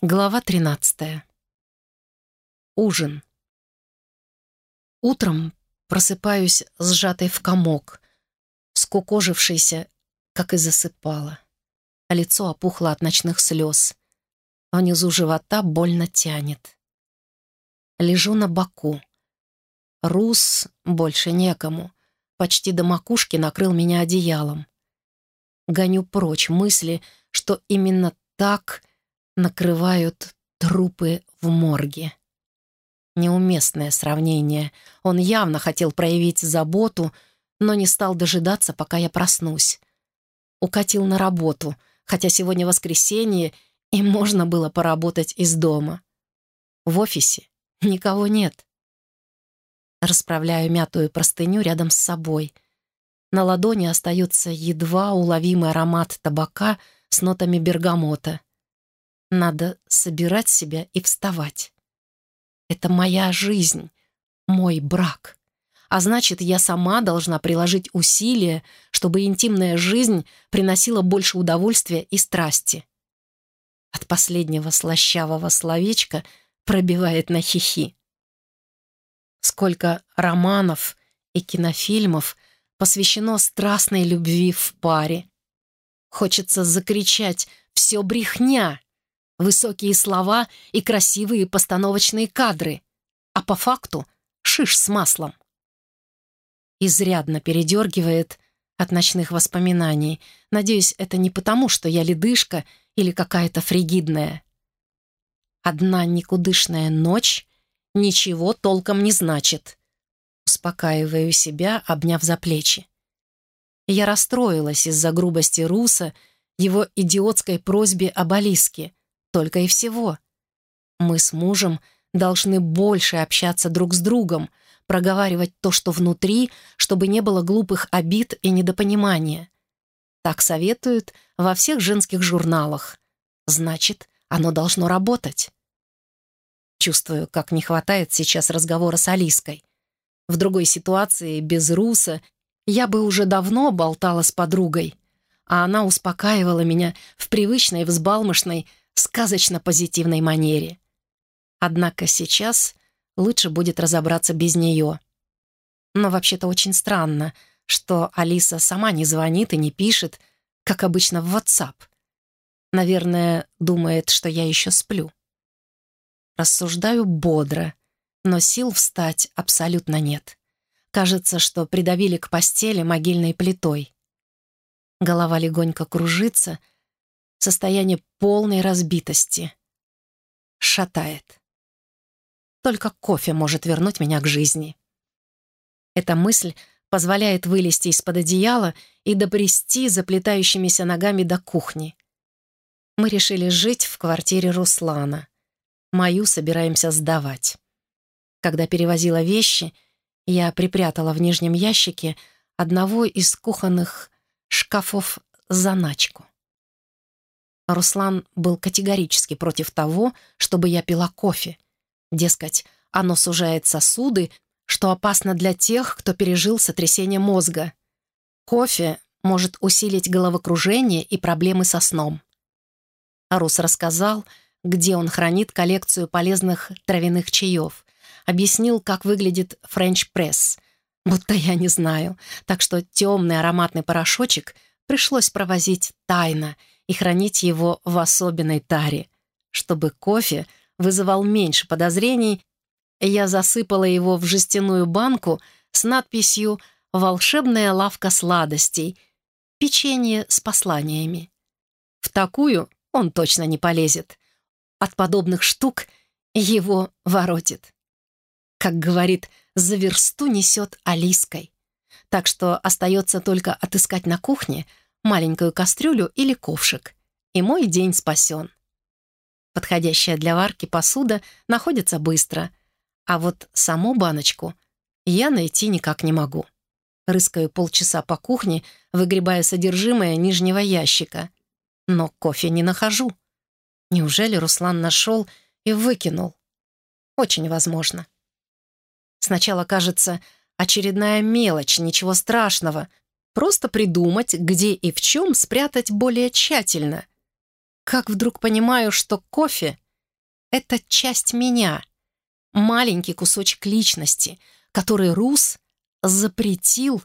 Глава 13. Ужин. Утром просыпаюсь сжатой в комок, скукожившейся, как и засыпала. А лицо опухло от ночных слез. Внизу живота больно тянет. Лежу на боку. Рус больше некому. Почти до макушки накрыл меня одеялом. Гоню прочь мысли, что именно так накрывают трупы в морге. Неуместное сравнение. Он явно хотел проявить заботу, но не стал дожидаться, пока я проснусь. Укатил на работу, хотя сегодня воскресенье, и можно было поработать из дома. В офисе никого нет. Расправляю мятую простыню рядом с собой. На ладони остается едва уловимый аромат табака с нотами бергамота. Надо собирать себя и вставать. Это моя жизнь, мой брак. А значит, я сама должна приложить усилия, чтобы интимная жизнь приносила больше удовольствия и страсти. От последнего слащавого словечка пробивает на хихи. Сколько романов и кинофильмов посвящено страстной любви в паре. Хочется закричать «Все брехня!» Высокие слова и красивые постановочные кадры, а по факту шиш с маслом. Изрядно передергивает от ночных воспоминаний. Надеюсь, это не потому, что я ледышка или какая-то фригидная. Одна никудышная ночь ничего толком не значит. Успокаиваю себя, обняв за плечи. Я расстроилась из-за грубости Руса, его идиотской просьбе об Алиске, только и всего. Мы с мужем должны больше общаться друг с другом, проговаривать то, что внутри, чтобы не было глупых обид и недопонимания. Так советуют во всех женских журналах. Значит, оно должно работать. Чувствую, как не хватает сейчас разговора с Алиской. В другой ситуации, без Руса, я бы уже давно болтала с подругой, а она успокаивала меня в привычной взбалмошной, сказочно-позитивной манере. Однако сейчас лучше будет разобраться без нее. Но вообще-то очень странно, что Алиса сама не звонит и не пишет, как обычно в WhatsApp. Наверное, думает, что я еще сплю. Рассуждаю бодро, но сил встать абсолютно нет. Кажется, что придавили к постели могильной плитой. Голова легонько кружится — состояние полной разбитости. Шатает. Только кофе может вернуть меня к жизни. Эта мысль позволяет вылезти из-под одеяла и добрести заплетающимися ногами до кухни. Мы решили жить в квартире Руслана. Мою собираемся сдавать. Когда перевозила вещи, я припрятала в нижнем ящике одного из кухонных шкафов заначку. Руслан был категорически против того, чтобы я пила кофе. Дескать, оно сужает сосуды, что опасно для тех, кто пережил сотрясение мозга. Кофе может усилить головокружение и проблемы со сном. Арус рассказал, где он хранит коллекцию полезных травяных чаев, объяснил, как выглядит френч-пресс, будто я не знаю, так что темный ароматный порошочек пришлось провозить тайно — и хранить его в особенной таре. Чтобы кофе вызывал меньше подозрений, я засыпала его в жестяную банку с надписью «Волшебная лавка сладостей», печенье с посланиями. В такую он точно не полезет. От подобных штук его воротит. Как говорит, за версту несет Алиской. Так что остается только отыскать на кухне маленькую кастрюлю или ковшик, и мой день спасен. Подходящая для варки посуда находится быстро, а вот саму баночку я найти никак не могу. Рыскаю полчаса по кухне, выгребая содержимое нижнего ящика. Но кофе не нахожу. Неужели Руслан нашел и выкинул? Очень возможно. Сначала кажется, очередная мелочь, ничего страшного, Просто придумать, где и в чем спрятать более тщательно. Как вдруг понимаю, что кофе Это часть меня, маленький кусочек личности, который Рус запретил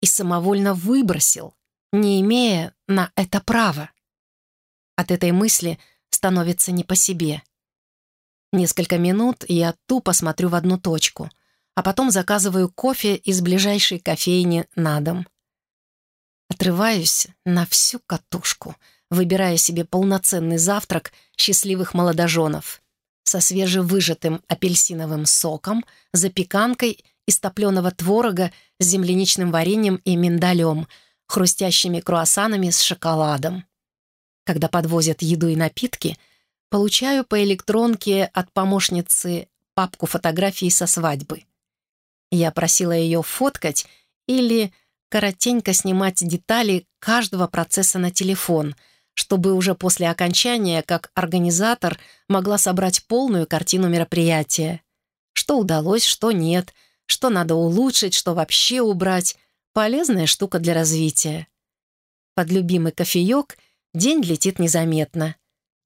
и самовольно выбросил, не имея на это права. От этой мысли становится не по себе. Несколько минут я тупо смотрю в одну точку, а потом заказываю кофе из ближайшей кофейни на дом. Отрываюсь на всю катушку, выбирая себе полноценный завтрак счастливых молодоженов со свежевыжатым апельсиновым соком, запеканкой из топленого творога с земляничным вареньем и миндалем, хрустящими круассанами с шоколадом. Когда подвозят еду и напитки, получаю по электронке от помощницы папку фотографий со свадьбы. Я просила ее фоткать или коротенько снимать детали каждого процесса на телефон, чтобы уже после окончания, как организатор, могла собрать полную картину мероприятия. Что удалось, что нет, что надо улучшить, что вообще убрать. Полезная штука для развития. Под любимый кофеек день летит незаметно.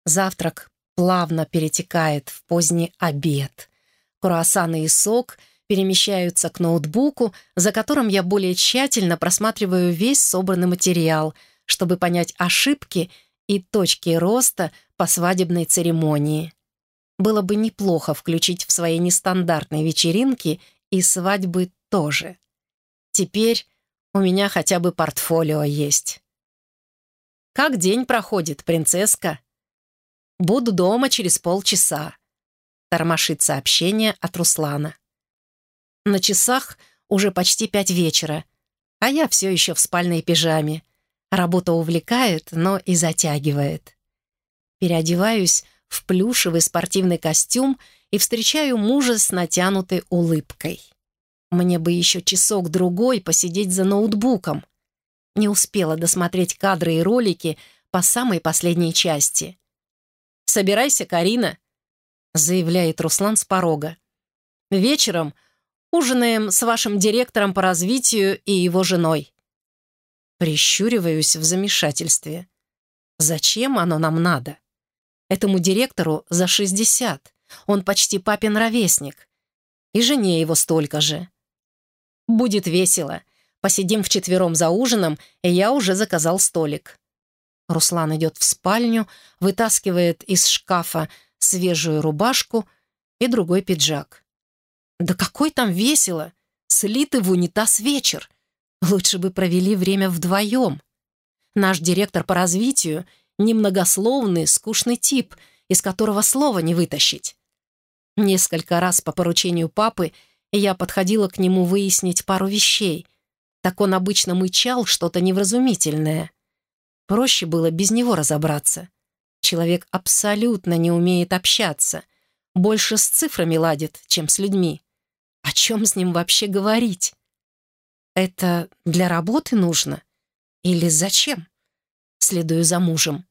Завтрак плавно перетекает в поздний обед. Круассаны и сок — перемещаются к ноутбуку, за которым я более тщательно просматриваю весь собранный материал, чтобы понять ошибки и точки роста по свадебной церемонии. Было бы неплохо включить в свои нестандартные вечеринки и свадьбы тоже. Теперь у меня хотя бы портфолио есть. «Как день проходит, принцесска?» «Буду дома через полчаса», — тормошит сообщение от Руслана. На часах уже почти пять вечера, а я все еще в спальной пижаме. Работа увлекает, но и затягивает. Переодеваюсь в плюшевый спортивный костюм и встречаю мужа с натянутой улыбкой. Мне бы еще часок-другой посидеть за ноутбуком. Не успела досмотреть кадры и ролики по самой последней части. «Собирайся, Карина», — заявляет Руслан с порога. «Вечером Ужинаем с вашим директором по развитию и его женой». Прищуриваюсь в замешательстве. Зачем оно нам надо? Этому директору за 60. Он почти папин ровесник. И жене его столько же. Будет весело. Посидим вчетвером за ужином, и я уже заказал столик. Руслан идет в спальню, вытаскивает из шкафа свежую рубашку и другой пиджак. Да какой там весело! Слиты в унитаз вечер. Лучше бы провели время вдвоем. Наш директор по развитию — немногословный, скучный тип, из которого слова не вытащить. Несколько раз по поручению папы я подходила к нему выяснить пару вещей. Так он обычно мычал что-то невразумительное. Проще было без него разобраться. Человек абсолютно не умеет общаться. Больше с цифрами ладит, чем с людьми. О чем с ним вообще говорить? Это для работы нужно? Или зачем? Следую за мужем.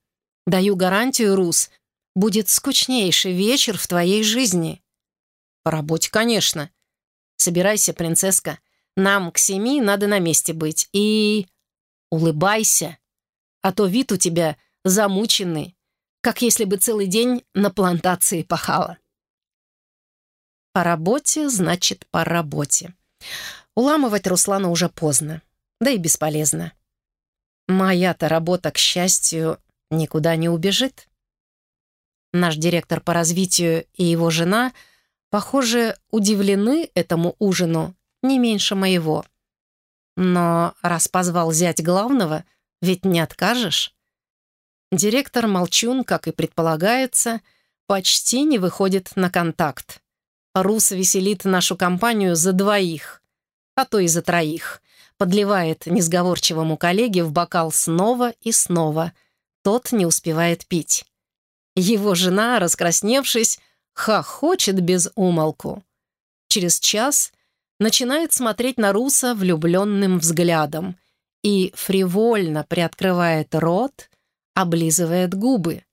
Даю гарантию, Рус, будет скучнейший вечер в твоей жизни. По работе, конечно. Собирайся, принцесска. Нам к семи надо на месте быть. И... улыбайся. А то вид у тебя замученный, как если бы целый день на плантации пахала. По работе, значит, по работе. Уламывать Руслана уже поздно, да и бесполезно. Моя-то работа, к счастью, никуда не убежит. Наш директор по развитию и его жена, похоже, удивлены этому ужину не меньше моего. Но раз позвал зять главного, ведь не откажешь. Директор Молчун, как и предполагается, почти не выходит на контакт. Рус веселит нашу компанию за двоих, а то и за троих. Подливает несговорчивому коллеге в бокал снова и снова. Тот не успевает пить. Его жена, раскрасневшись, хохочет без умолку. Через час начинает смотреть на Руса влюбленным взглядом и фривольно приоткрывает рот, облизывает губы.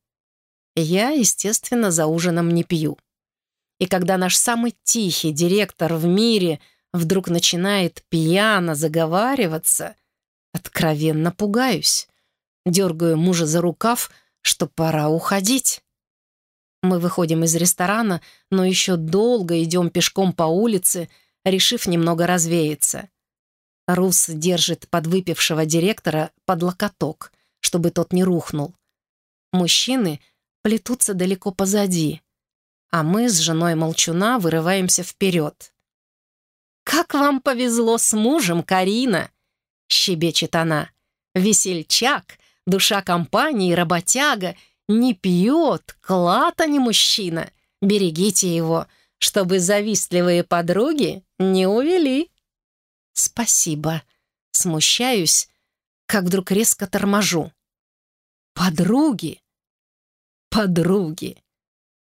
Я, естественно, за ужином не пью. И когда наш самый тихий директор в мире вдруг начинает пьяно заговариваться, откровенно пугаюсь. Дергаю мужа за рукав, что пора уходить. Мы выходим из ресторана, но еще долго идем пешком по улице, решив немного развеяться. Рус держит подвыпившего директора под локоток, чтобы тот не рухнул. Мужчины плетутся далеко позади, а мы с женой Молчуна вырываемся вперед. «Как вам повезло с мужем, Карина!» — щебечет она. «Весельчак, душа компании, работяга, не пьет, клад, а не мужчина. Берегите его, чтобы завистливые подруги не увели». «Спасибо». Смущаюсь, как вдруг резко торможу. «Подруги! Подруги!»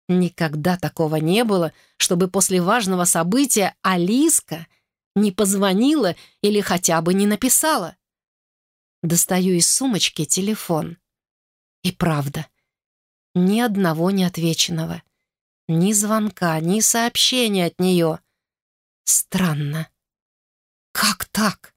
Никогда такого не было, чтобы после важного события Алиска не позвонила или хотя бы не написала. Достаю из сумочки телефон. И правда, ни одного неотвеченного. Ни звонка, ни сообщения от нее. Странно. Как так?